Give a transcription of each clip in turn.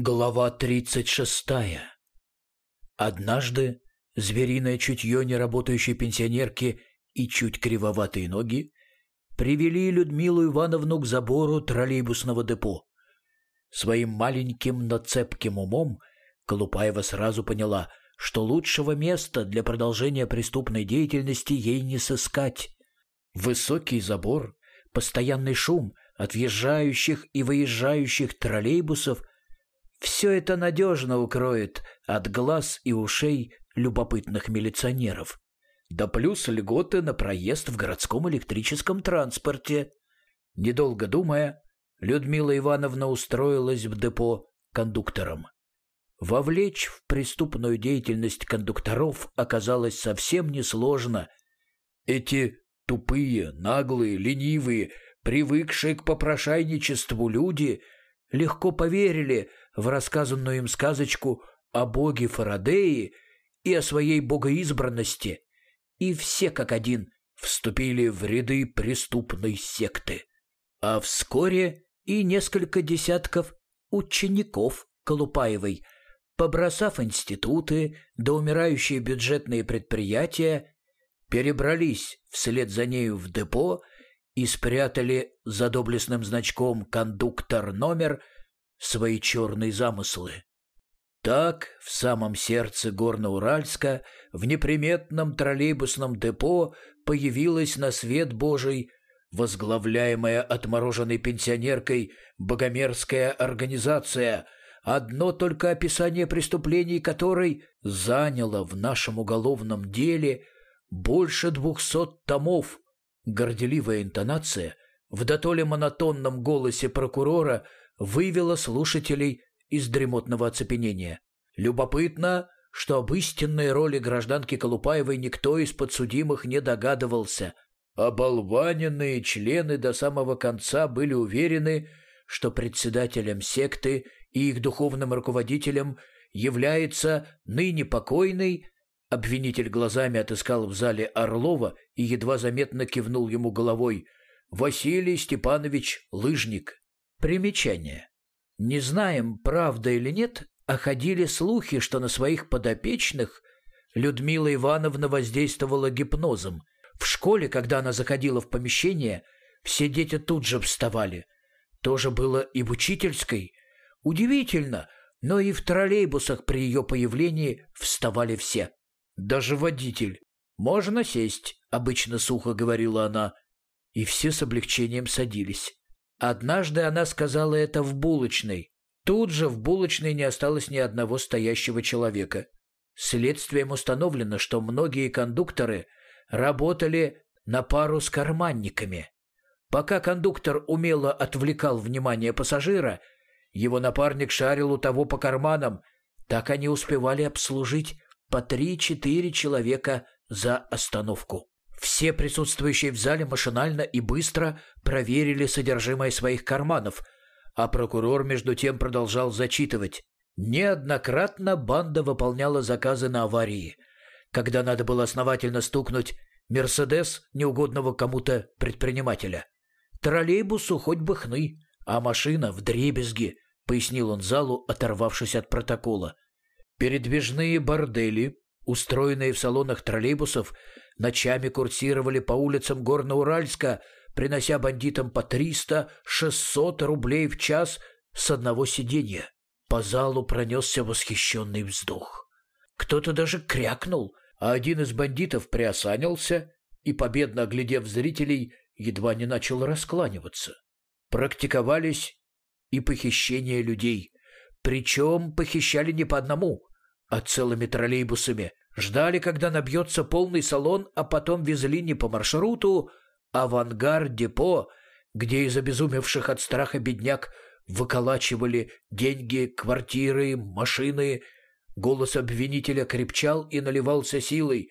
Глава 36. Однажды звериное чутье неработающей пенсионерки и чуть кривоватые ноги привели Людмилу Ивановну к забору троллейбусного депо. Своим маленьким, но цепким умом Колупаева сразу поняла, что лучшего места для продолжения преступной деятельности ей не сыскать. Высокий забор, постоянный шум от въезжающих и выезжающих троллейбусов – все это надежно укроет от глаз и ушей любопытных милиционеров. Да плюс льготы на проезд в городском электрическом транспорте. Недолго думая, Людмила Ивановна устроилась в депо кондуктором. Вовлечь в преступную деятельность кондукторов оказалось совсем несложно. Эти тупые, наглые, ленивые, привыкшие к попрошайничеству люди легко поверили в рассказанную им сказочку о боге Фарадее и о своей богоизбранности, и все как один вступили в ряды преступной секты. А вскоре и несколько десятков учеников Колупаевой, побросав институты да умирающие бюджетные предприятия, перебрались вслед за нею в депо и спрятали за доблестным значком «Кондуктор номер» свои черные замыслы. Так, в самом сердце Горно-Уральска, в неприметном троллейбусном депо появилась на свет Божий возглавляемая отмороженной пенсионеркой богомерзкая организация, одно только описание преступлений которой заняло в нашем уголовном деле больше двухсот томов. Горделивая интонация в дотоле монотонном голосе прокурора вывела слушателей из дремотного оцепенения. Любопытно, что об истинной роли гражданки Колупаевой никто из подсудимых не догадывался. Оболваненные члены до самого конца были уверены, что председателем секты и их духовным руководителем является ныне покойный, обвинитель глазами отыскал в зале Орлова и едва заметно кивнул ему головой, Василий Степанович Лыжник. Примечание. Не знаем, правда или нет, а ходили слухи, что на своих подопечных Людмила Ивановна воздействовала гипнозом. В школе, когда она заходила в помещение, все дети тут же вставали. Тоже было и в учительской. Удивительно, но и в троллейбусах при ее появлении вставали все. Даже водитель. «Можно сесть», — обычно сухо говорила она. И все с облегчением садились. Однажды она сказала это в булочной. Тут же в булочной не осталось ни одного стоящего человека. Следствием установлено, что многие кондукторы работали на пару с карманниками. Пока кондуктор умело отвлекал внимание пассажира, его напарник шарил у того по карманам. Так они успевали обслужить по три-четыре человека за остановку. Все присутствующие в зале машинально и быстро проверили содержимое своих карманов, а прокурор между тем продолжал зачитывать. Неоднократно банда выполняла заказы на аварии, когда надо было основательно стукнуть «Мерседес» неугодного кому-то предпринимателя. «Троллейбусу хоть бы хны, а машина в дребезги», — пояснил он залу, оторвавшись от протокола. «Передвижные бордели, устроенные в салонах троллейбусов, ночами курсировали по улицам Горно-Уральска, принося бандитам по 300-600 рублей в час с одного сиденья. По залу пронесся восхищенный вздох. Кто-то даже крякнул, а один из бандитов приосанился и, победно оглядев зрителей, едва не начал раскланиваться. Практиковались и похищения людей. Причем похищали не по одному, а целыми троллейбусами. Ждали, когда набьется полный салон, а потом везли не по маршруту, а в ангар депо, где из обезумевших от страха бедняк выколачивали деньги, квартиры, машины. Голос обвинителя крепчал и наливался силой.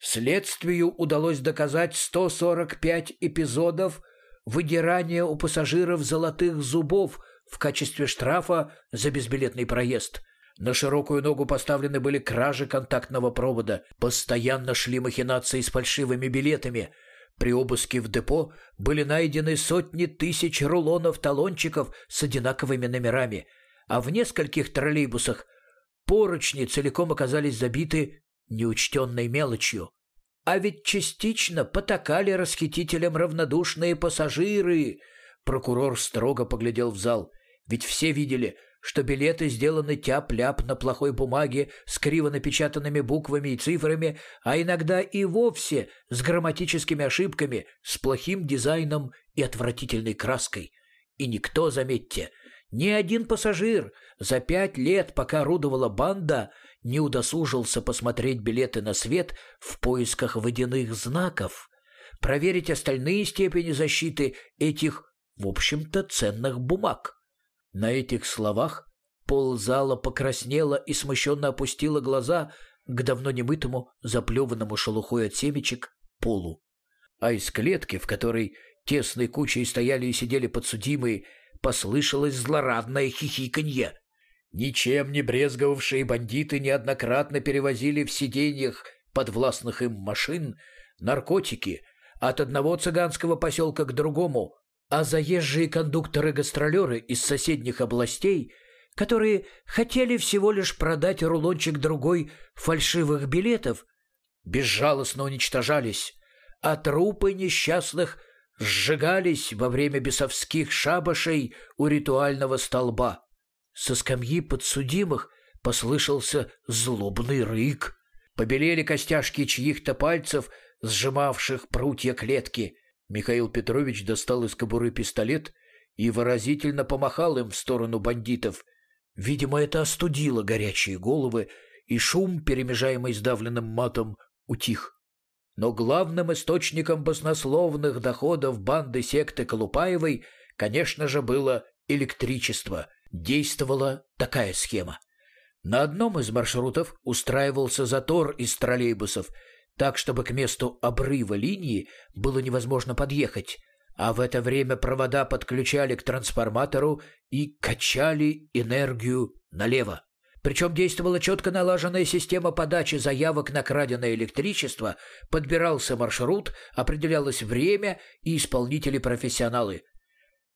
Следствию удалось доказать 145 эпизодов выдирания у пассажиров золотых зубов в качестве штрафа за безбилетный проезд – на широкую ногу поставлены были кражи контактного провода. Постоянно шли махинации с фальшивыми билетами. При обыске в депо были найдены сотни тысяч рулонов талончиков с одинаковыми номерами. а в нескольких троллейбусах поручни целиком оказались забиты неучтенной мелочью. А ведь частично потакали расхитителям равнодушные пассажиры. Прокурор строго поглядел в зал. Ведь все видели, что билеты сделаны тяп-ляп на плохой бумаге с криво напечатанными буквами и цифрами, а иногда и вовсе с грамматическими ошибками, с плохим дизайном и отвратительной краской. И никто, заметьте, ни один пассажир за пять лет, пока орудовала банда, не удосужился посмотреть билеты на свет в поисках водяных знаков, проверить остальные степени защиты этих, в общем-то, ценных бумаг. На этих словах пол зала покраснела и смущенно опустила глаза к давно немытому, заплеванному шелухой от семечек, полу. А из клетки, в которой тесной кучей стояли и сидели подсудимые, послышалось злорадное хихиканье. Ничем не брезговавшие бандиты неоднократно перевозили в сиденьях подвластных им машин наркотики от одного цыганского поселка к другому, а заезжие кондукторы-гастролеры из соседних областей, которые хотели всего лишь продать рулончик другой фальшивых билетов, безжалостно уничтожались, а трупы несчастных сжигались во время бесовских шабашей у ритуального столба. Со скамьи подсудимых послышался злобный рык. Побелели костяшки чьих-то пальцев, сжимавших прутья клетки — Михаил Петрович достал из кобуры пистолет и выразительно помахал им в сторону бандитов. Видимо, это остудило горячие головы, и шум, перемежаемый сдавленным матом, утих. Но главным источником баснословных доходов банды секты Колупаевой, конечно же, было электричество. Действовала такая схема. На одном из маршрутов устраивался затор из троллейбусов – так, чтобы к месту обрыва линии было невозможно подъехать, а в это время провода подключали к трансформатору и качали энергию налево. Причем действовала четко налаженная система подачи заявок на краденое электричество, подбирался маршрут, определялось время и исполнители-профессионалы.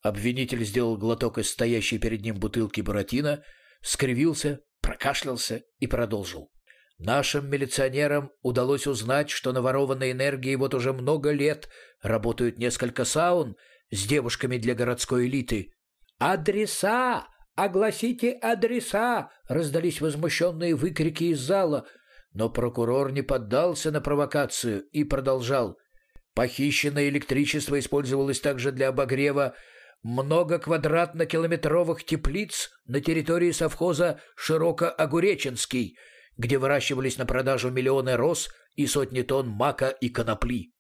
Обвинитель сделал глоток из стоящей перед ним бутылки Буратино, скривился, прокашлялся и продолжил. Нашим милиционерам удалось узнать, что на ворованной энергии вот уже много лет работают несколько саун с девушками для городской элиты. «Адреса! Огласите адреса!» — раздались возмущенные выкрики из зала. Но прокурор не поддался на провокацию и продолжал. Похищенное электричество использовалось также для обогрева много квадратно-километровых теплиц на территории совхоза Широко-Огуреченский — где выращивались на продажу миллионы роз и сотни тонн мака и конопли.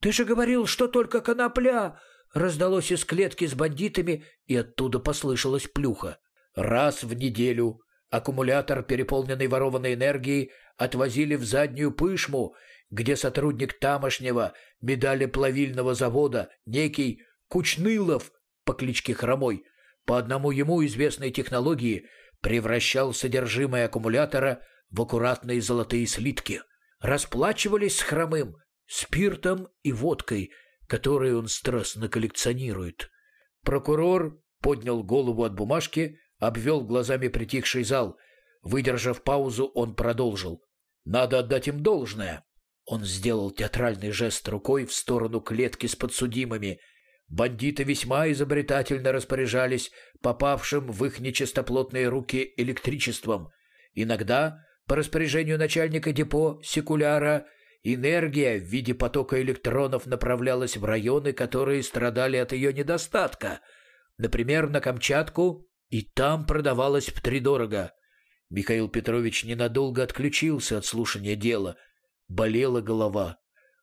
«Ты же говорил, что только конопля!» Раздалось из клетки с бандитами, и оттуда послышалась плюха. Раз в неделю аккумулятор, переполненный ворованной энергией, отвозили в заднюю пышму, где сотрудник тамошнего медалеплавильного завода, некий Кучнылов по кличке Хромой, по одному ему известной технологии, превращал содержимое аккумулятора в аккуратные золотые слитки. Расплачивались с хромым спиртом и водкой, которые он страстно коллекционирует. Прокурор поднял голову от бумажки, обвел глазами притихший зал. Выдержав паузу, он продолжил. «Надо отдать им должное». Он сделал театральный жест рукой в сторону клетки с подсудимыми. Бандиты весьма изобретательно распоряжались попавшим в их нечистоплотные руки электричеством. Иногда по распоряжению начальника депо Секуляра энергия в виде потока электронов направлялась в районы, которые страдали от ее недостатка. Например, на Камчатку, и там продавалась втридорого. Михаил Петрович ненадолго отключился от слушания дела. Болела голова.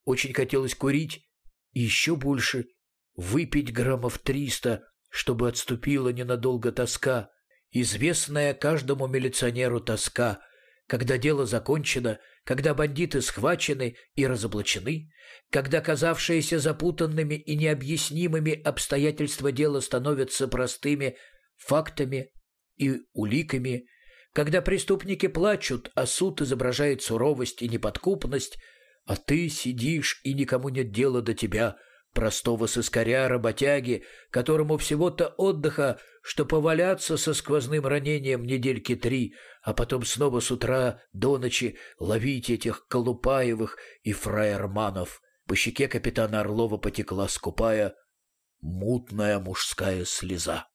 Очень хотелось курить. И еще больше выпить граммов триста, чтобы отступила ненадолго тоска. Известная каждому милиционеру тоска — когда дело закончено, когда бандиты схвачены и разоблачены, когда казавшиеся запутанными и необъяснимыми обстоятельства дела становятся простыми фактами и уликами, когда преступники плачут, а суд изображает суровость и неподкупность, а ты сидишь, и никому нет дела до тебя, простого сыскаря, работяги, которому всего-то отдыха, что поваляться со сквозным ранением недельки три, а потом снова с утра до ночи ловить этих Колупаевых и фраерманов. По щеке капитана Орлова потекла скупая, мутная мужская слеза.